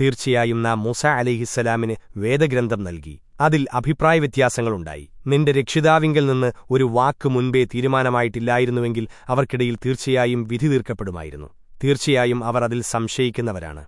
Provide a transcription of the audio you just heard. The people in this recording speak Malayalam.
തീർച്ചയായും നാം മൂസ അലിഹിസ്സലാമിന് വേദഗ്രന്ഥം നൽകി. അതിൽ അഭിപ്രായ വ്യത്യാസങ്ങളുണ്ടായി നിന്റെ രക്ഷിതാവിങ്കിൽ നിന്ന് ഒരു വാക്ക് മുൻപേ തീരുമാനമായിട്ടില്ലായിരുന്നുവെങ്കിൽ അവർക്കിടയിൽ തീർച്ചയായും വിധി തീർക്കപ്പെടുമായിരുന്നു. തീർച്ചയായും അവർ അതിൽ സംശയിക്കുന്നവരാണ്.